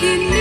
You.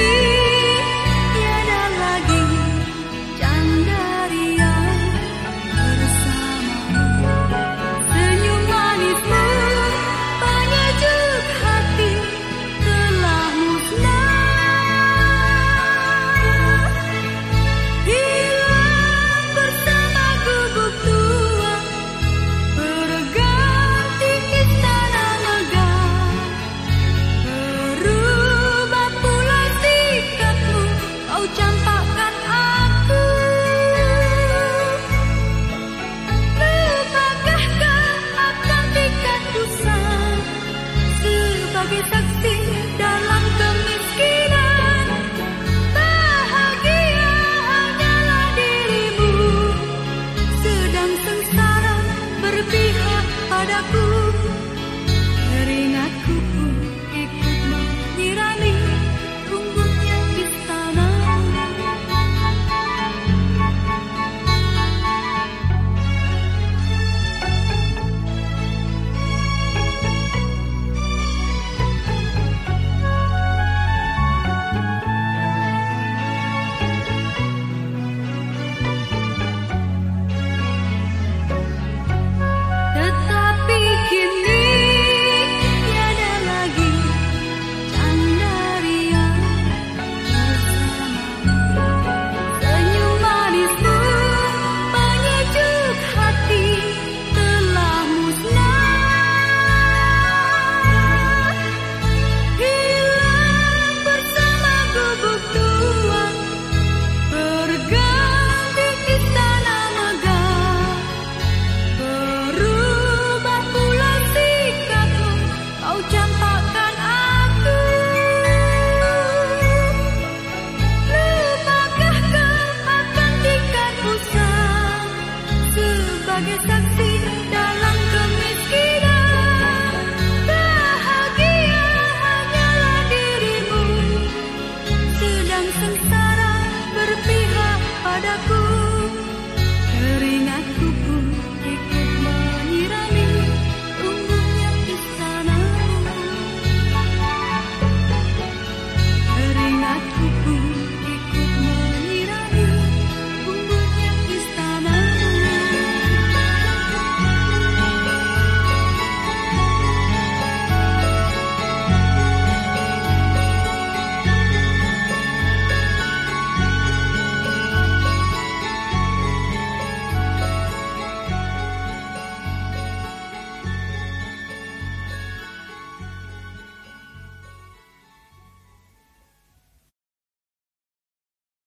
padaku. Keringatku ikut menyirami Punggungnya di sana. aku. Keringat